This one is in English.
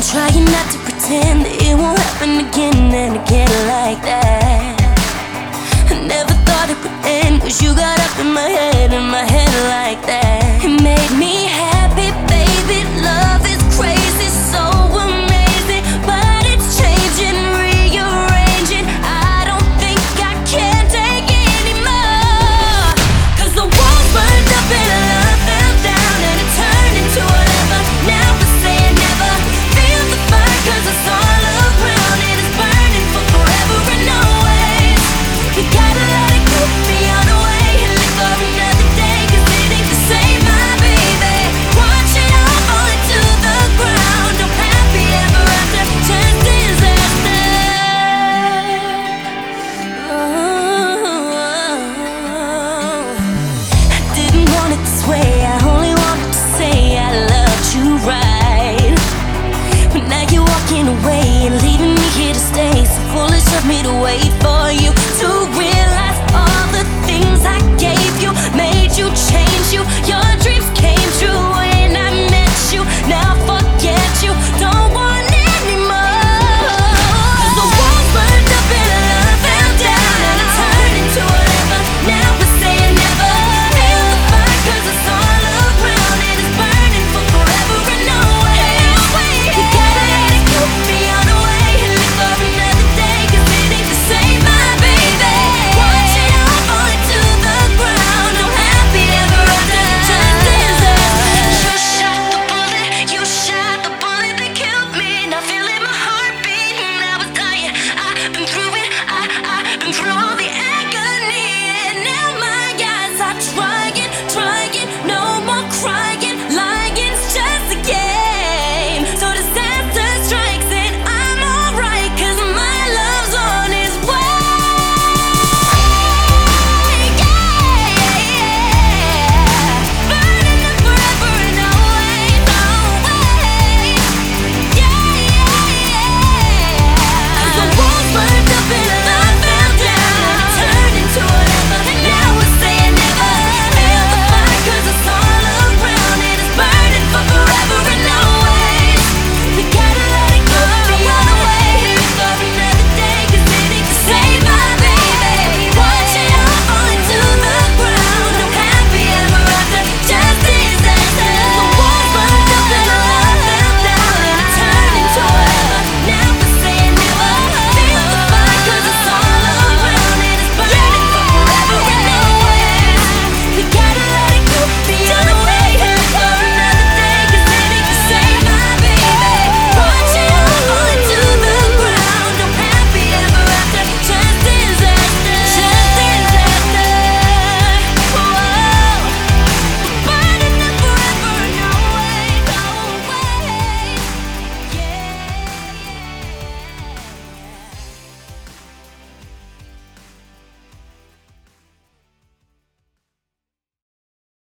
I'm trying not to pretend that it won't happen again and again like that. I never thought it would end, cause you got up in my head, in my head like that. It made me happy. you